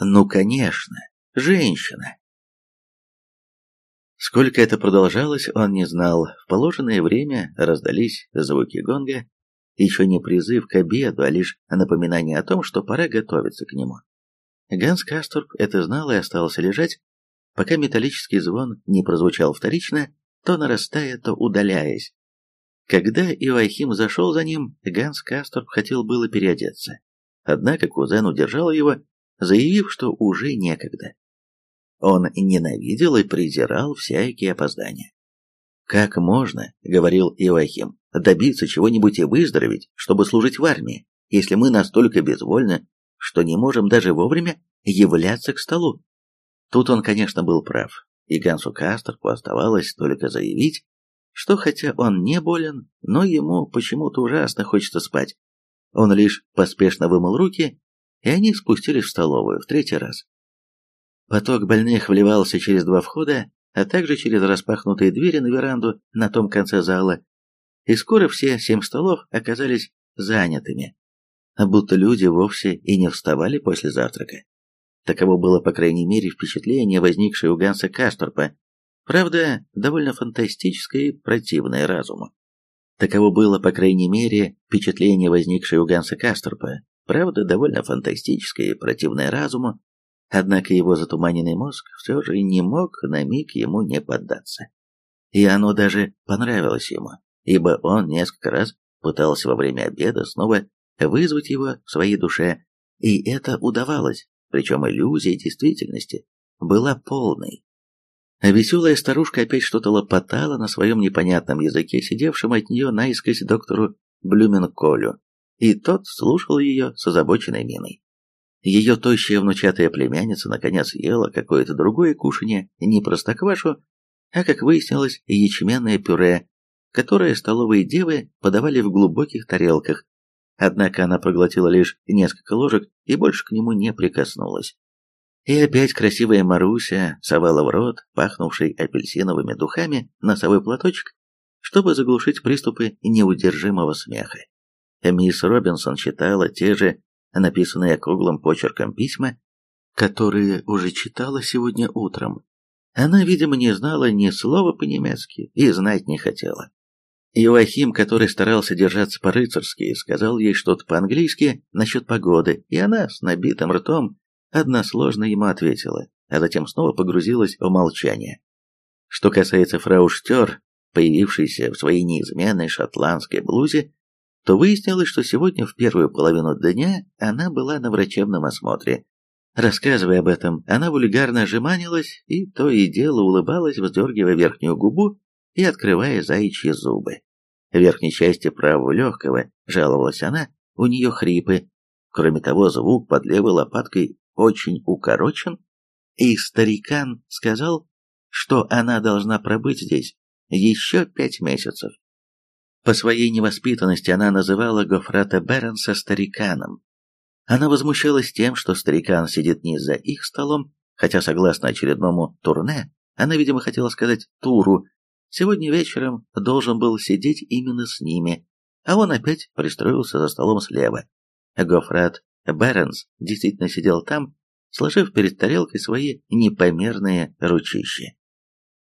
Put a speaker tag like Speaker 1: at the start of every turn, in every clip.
Speaker 1: Ну, конечно, женщина. Сколько это продолжалось, он не знал. В положенное время раздались звуки гонга, еще не призыв к обеду, а лишь напоминание о том, что пора готовиться к нему. Ганс Касторп это знал и остался лежать, пока металлический звон не прозвучал вторично, то нарастая, то удаляясь. Когда Иоахим зашел за ним, Ганс Касторп хотел было переодеться. Однако кузен удержал его, заявив, что уже некогда. Он ненавидел и презирал всякие опоздания. «Как можно, — говорил Иоахим, — добиться чего-нибудь и выздороветь, чтобы служить в армии, если мы настолько безвольны, что не можем даже вовремя являться к столу?» Тут он, конечно, был прав, и Гансу Кастерку оставалось только заявить, что хотя он не болен, но ему почему-то ужасно хочется спать. Он лишь поспешно вымыл руки, и они спустились в столовую в третий раз. Поток больных вливался через два входа, а также через распахнутые двери на веранду на том конце зала, и скоро все семь столов оказались занятыми, будто люди вовсе и не вставали после завтрака. Таково было, по крайней мере, впечатление, возникшее у Ганса Касторпа, правда, довольно фантастическое и противное разуму. Таково было, по крайней мере, впечатление, возникшее у Ганса Касторпа, правда, довольно фантастическое и противное разуму, Однако его затуманенный мозг все же не мог на миг ему не поддаться. И оно даже понравилось ему, ибо он несколько раз пытался во время обеда снова вызвать его в своей душе, и это удавалось, причем иллюзия действительности была полной. Веселая старушка опять что-то лопотала на своем непонятном языке, сидевшем от нее наискось доктору Блюменколю, и тот слушал ее с озабоченной миной. Ее тощая внучатая племянница наконец ела какое-то другое кушанье, не простоквашу, а, как выяснилось, ячменное пюре, которое столовые девы подавали в глубоких тарелках. Однако она проглотила лишь несколько ложек и больше к нему не прикоснулась. И опять красивая Маруся совала в рот, пахнувший апельсиновыми духами, носовой платочек, чтобы заглушить приступы неудержимого смеха. Мисс Робинсон читала те же написанные круглым почерком письма, которые уже читала сегодня утром. Она, видимо, не знала ни слова по-немецки и знать не хотела. Иоахим, который старался держаться по-рыцарски, сказал ей что-то по-английски насчет погоды, и она с набитым ртом односложно ему ответила, а затем снова погрузилась в молчание. Что касается фрау Штер, появившейся в своей неизменной шотландской блузе, то выяснилось, что сегодня в первую половину дня она была на врачебном осмотре. Рассказывая об этом, она вульгарно жеманилась и то и дело улыбалась, вздергивая верхнюю губу и открывая заячьи зубы. В верхней части правого легкого, жаловалась она, у нее хрипы. Кроме того, звук под левой лопаткой очень укорочен, и старикан сказал, что она должна пробыть здесь еще пять месяцев. По своей невоспитанности она называла Гофрата Бернса стариканом. Она возмущалась тем, что старикан сидит не за их столом, хотя, согласно очередному турне, она, видимо, хотела сказать туру, сегодня вечером должен был сидеть именно с ними, а он опять пристроился за столом слева. Гофрат Бернс действительно сидел там, сложив перед тарелкой свои непомерные ручища.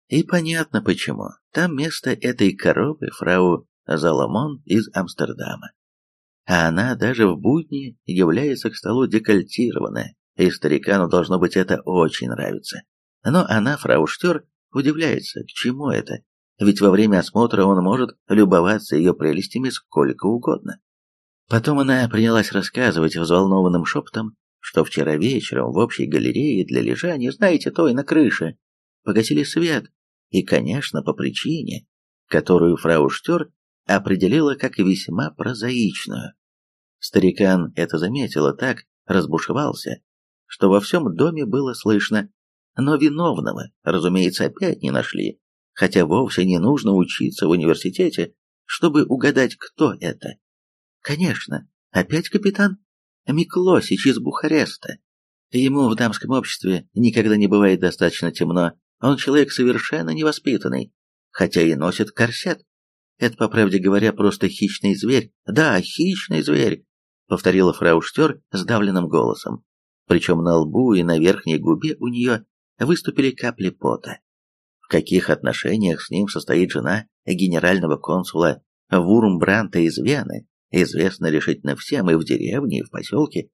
Speaker 1: И понятно почему. Там место этой коровы фрау Заламон из Амстердама. А она даже в будни является к столу декольтированная, и старикану должно быть это очень нравится. Но она, фрау Штер, удивляется, к чему это, ведь во время осмотра он может любоваться ее прелестями сколько угодно. Потом она принялась рассказывать взволнованным шепотом, что вчера вечером в общей галерее для лежания, знаете, той на крыше, погасили свет, и, конечно, по причине, которую фрау Штер определила как весьма прозаичную. Старикан это заметил и так разбушевался, что во всем доме было слышно, но виновного, разумеется, опять не нашли, хотя вовсе не нужно учиться в университете, чтобы угадать, кто это. Конечно, опять капитан Миклосич из Бухареста. Ему в дамском обществе никогда не бывает достаточно темно, он человек совершенно невоспитанный, хотя и носит корсет. Это, по правде говоря, просто хищный зверь. Да, хищный зверь, повторила фрау Штер сдавленным голосом. причем на лбу и на верхней губе у нее выступили капли пота. В каких отношениях с ним состоит жена генерального консула Вурмбранта из Вены, известно решительно всем и в деревне, и в поселке,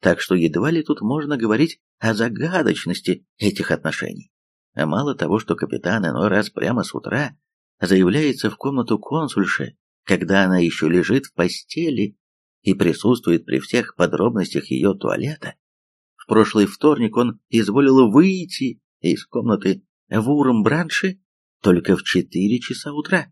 Speaker 1: так что едва ли тут можно говорить о загадочности этих отношений. А мало того, что капитан иной раз прямо с утра заявляется в комнату консульши, когда она еще лежит в постели и присутствует при всех подробностях ее туалета, в прошлый вторник он изволил выйти из комнаты в Урмбранше только в четыре часа утра.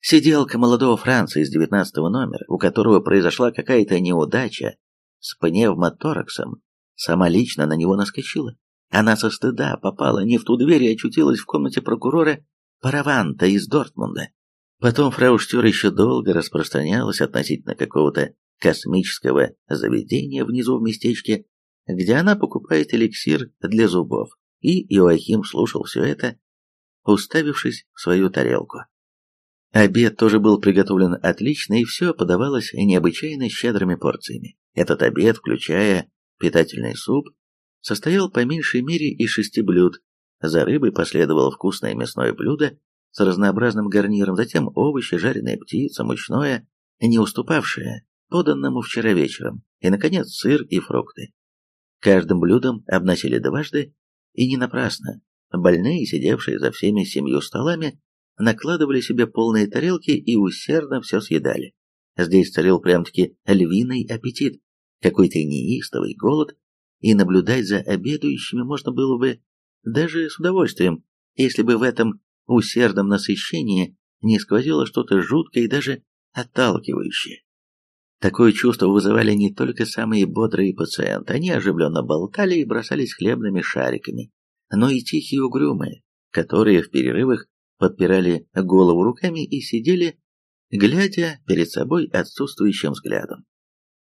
Speaker 1: Сиделка молодого Франца из девятнадцатого номера, у которого произошла какая-то неудача с пневмотораксом, сама лично на него наскочила. Она со стыда попала не в ту дверь и очутилась в комнате прокурора Параванта из Дортмунда. Потом фрау Штюр еще долго распространялась относительно какого-то космического заведения внизу в местечке, где она покупает эликсир для зубов, и Иоахим слушал все это, уставившись в свою тарелку. Обед тоже был приготовлен отлично, и все подавалось необычайно щедрыми порциями. Этот обед, включая питательный суп, состоял по меньшей мере из шести блюд. За рыбой последовало вкусное мясное блюдо с разнообразным гарниром, затем овощи, жареная птица, мучное, не уступавшее поданному вчера вечером, и, наконец, сыр и фрукты. Каждым блюдом обносили дважды, и не напрасно. Больные, сидевшие за всеми семью столами, накладывали себе полные тарелки и усердно все съедали. Здесь царил прям-таки львиный аппетит, какой-то неистовый голод, и наблюдать за обедающими можно было бы даже с удовольствием, если бы в этом усердном насыщении не сквозило что-то жуткое и даже отталкивающее. Такое чувство вызывали не только самые бодрые пациенты, они оживленно болтали и бросались хлебными шариками, но и тихие угрюмые, которые в перерывах подпирали голову руками и сидели, глядя перед собой отсутствующим взглядом.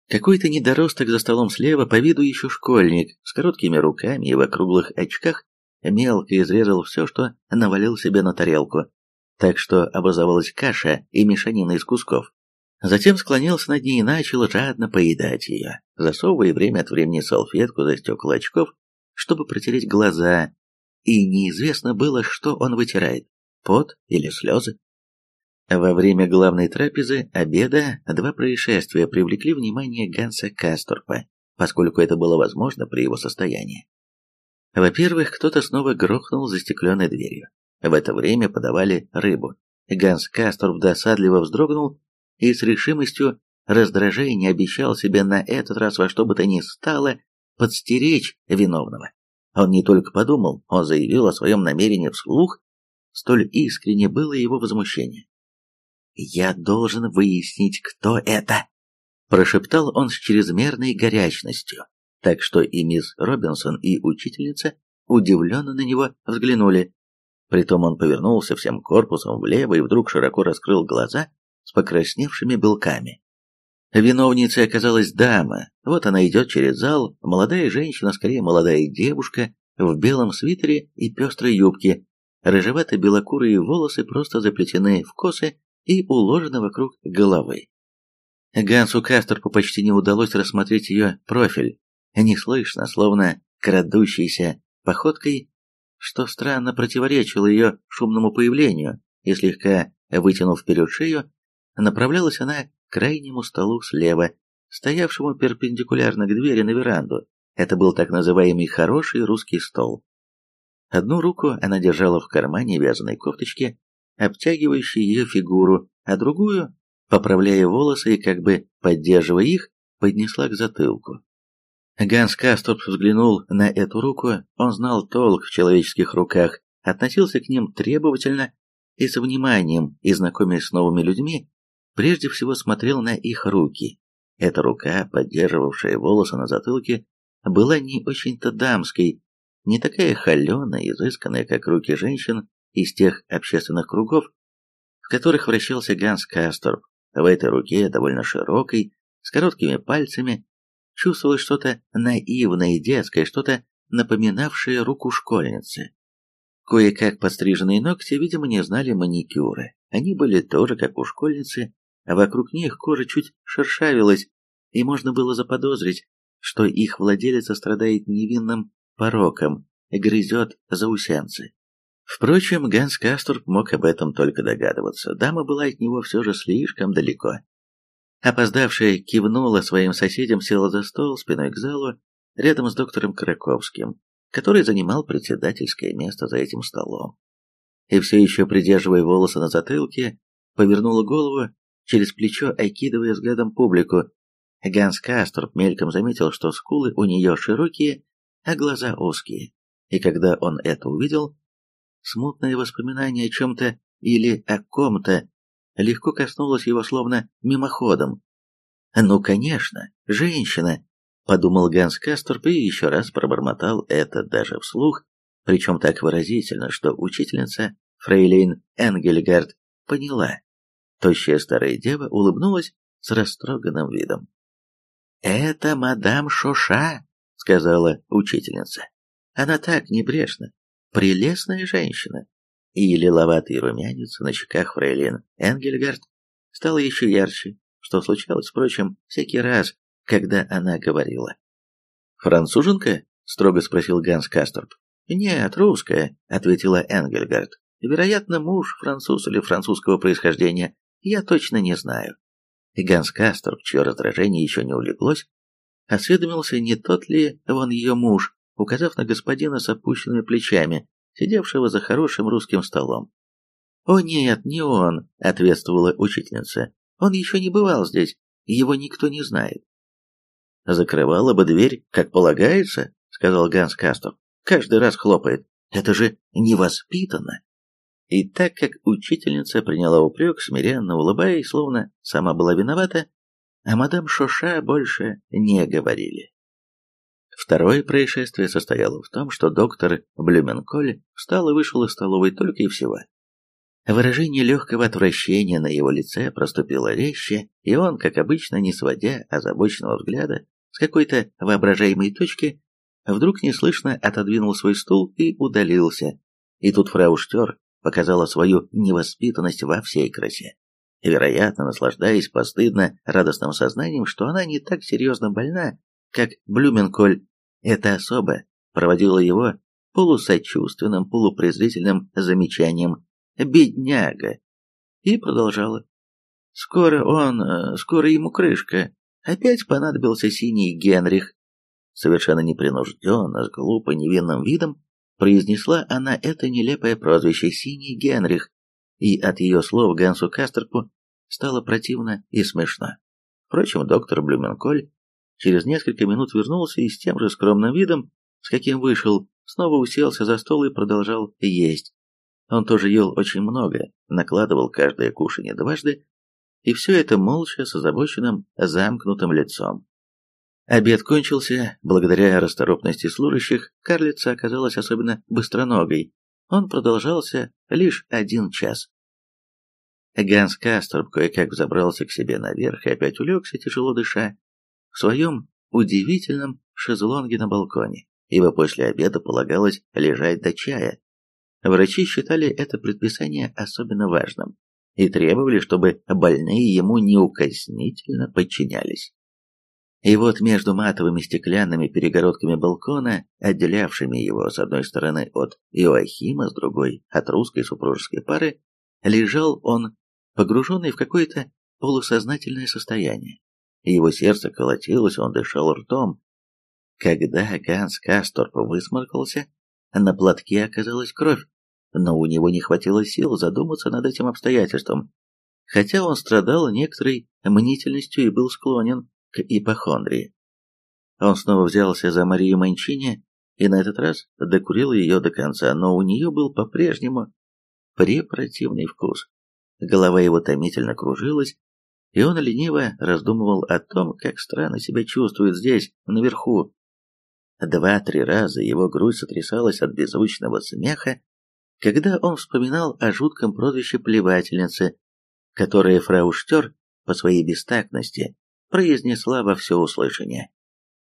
Speaker 1: Какой-то недоросток за столом слева, по виду еще школьник, с короткими руками и в округлых очках, мелко изрезал все, что навалил себе на тарелку, так что образовалась каша и мешанина из кусков. Затем склонился над ней и начал жадно поедать ее, засовывая время от времени салфетку за стекла очков, чтобы протереть глаза, и неизвестно было, что он вытирает – пот или слезы. Во время главной трапезы обеда два происшествия привлекли внимание Ганса Касторпа, поскольку это было возможно при его состоянии. Во-первых, кто-то снова грохнул застекленной дверью. В это время подавали рыбу. Ганс Касторп досадливо вздрогнул и с решимостью раздражения обещал себе на этот раз во что бы то ни стало подстеречь виновного. Он не только подумал, он заявил о своем намерении вслух, столь искренне было его возмущение. «Я должен выяснить, кто это!» Прошептал он с чрезмерной горячностью, так что и мисс Робинсон, и учительница удивленно на него взглянули. Притом он повернулся всем корпусом влево и вдруг широко раскрыл глаза с покрасневшими белками. Виновницей оказалась дама. Вот она идет через зал, молодая женщина, скорее молодая девушка, в белом свитере и пестрой юбке. Рыжевато-белокурые волосы просто заплетены в косы и уложены вокруг головы. Гансу Кастерпу почти не удалось рассмотреть ее профиль. Неслышно, словно крадущейся походкой, что странно противоречило ее шумному появлению, и слегка вытянув вперед шею, Направлялась она к крайнему столу слева, стоявшему перпендикулярно к двери на веранду. Это был так называемый хороший русский стол. Одну руку она держала в кармане вязаной кофточки, обтягивающей ее фигуру, а другую, поправляя волосы и как бы поддерживая их, поднесла к затылку. Ганс Касторп взглянул на эту руку, он знал толк в человеческих руках, относился к ним требовательно и с вниманием, и знакомясь с новыми людьми, прежде всего смотрел на их руки. Эта рука, поддерживавшая волосы на затылке, была не очень-то дамской, не такая холеная, изысканная, как руки женщин из тех общественных кругов, в которых вращался Ганс Касторп. В этой руке, довольно широкой, с короткими пальцами, чувствовалось что-то наивное и детское, что-то напоминавшее руку школьницы. Кое-как подстриженные ногти, видимо, не знали маникюра. Они были тоже, как у школьницы, а вокруг них кожа чуть шершавилась, и можно было заподозрить, что их владелица страдает невинным пороком, грызет заусенцы. Впрочем, Ганс Касторп мог об этом только догадываться. Дама была от него все же слишком далеко. Опоздавшая кивнула своим соседям, села за стол спиной к залу, рядом с доктором Краковским, который занимал председательское место за этим столом. И все еще придерживая волосы на затылке, повернула голову через плечо, окидывая взглядом публику. Ганс Касторп мельком заметил, что скулы у нее широкие, а глаза узкие. И когда он это увидел, смутное воспоминание о чем-то или о ком-то легко коснулось его словно мимоходом. «Ну, конечно, женщина!» — подумал Ганс Касторп и еще раз пробормотал это даже вслух, причем так выразительно, что учительница Фрейлейн Энгельгард поняла. Тощая старая дева улыбнулась с растроганным видом. «Это мадам Шоша», — сказала учительница. «Она так небрежна, прелестная женщина». И лиловатый румянец на щеках фрейлин Энгельгард стал еще ярче, что случалось, впрочем, всякий раз, когда она говорила. «Француженка?» — строго спросил Ганс Касторп. «Нет, русская», — ответила Энгельгард. «Вероятно, муж француз или французского происхождения, я точно не знаю. И Ганс Касторп, чье раздражение еще не улеглось, осведомился, не тот ли он ее муж, указав на господина с опущенными плечами, сидевшего за хорошим русским столом. «О нет, не он», — ответствовала учительница. «Он еще не бывал здесь, его никто не знает». «Закрывала бы дверь, как полагается», — сказал Ганс Касторп. «Каждый раз хлопает. Это же невоспитанно». И так как учительница приняла упрек, смиренно улыбаясь, словно сама была виновата, а мадам Шоша больше не говорили. Второе происшествие состояло в том, что доктор Блюменколь встал и вышел из столовой только и всего. Выражение легкого отвращения на его лице проступило резче, и он, как обычно, не сводя озабоченного взгляда с какой-то воображаемой точки, вдруг неслышно отодвинул свой стул и удалился. И тут фрау Штер показала свою невоспитанность во всей красе. Вероятно, наслаждаясь постыдно радостным сознанием, что она не так серьезно больна, как Блюменколь, эта особа проводила его полусочувственным, полупрезрительным замечанием «бедняга» и продолжала. «Скоро он, э, скоро ему крышка. Опять понадобился синий Генрих». Совершенно непринужденно, с глупо невинным видом, произнесла она это нелепое прозвище «Синий Генрих», и от ее слов Гансу Кастерпу стало противно и смешно. Впрочем, доктор Блюменколь через несколько минут вернулся и с тем же скромным видом, с каким вышел, снова уселся за стол и продолжал есть. Он тоже ел очень много, накладывал каждое кушанье дважды, и все это молча с озабоченным, замкнутым лицом. Обед кончился, благодаря расторопности служащих, карлица оказалась особенно быстроногой. Он продолжался лишь один час. Ганс Касторб кое-как взобрался к себе наверх и опять улегся, тяжело дыша, в своем удивительном шезлонге на балконе, ибо после обеда полагалось лежать до чая. Врачи считали это предписание особенно важным и требовали, чтобы больные ему неукоснительно подчинялись. И вот между матовыми стеклянными перегородками балкона, отделявшими его с одной стороны от Иоахима, с другой от русской супружеской пары, лежал он, погруженный в какое-то полусознательное состояние. Его сердце колотилось, он дышал ртом. Когда Ганс Касторп высморкался, на платке оказалась кровь, но у него не хватило сил задуматься над этим обстоятельством, хотя он страдал некоторой мнительностью и был склонен к ипохондрии. Он снова взялся за Марию Манчини и на этот раз докурил ее до конца, но у нее был по-прежнему препротивный вкус. Голова его томительно кружилась, и он лениво раздумывал о том, как странно себя чувствует здесь, наверху. Два-три раза его грудь сотрясалась от беззвучного смеха, когда он вспоминал о жутком прозвище плевательницы, которое фрау Штер по своей бестактности произнесла во всеуслышание.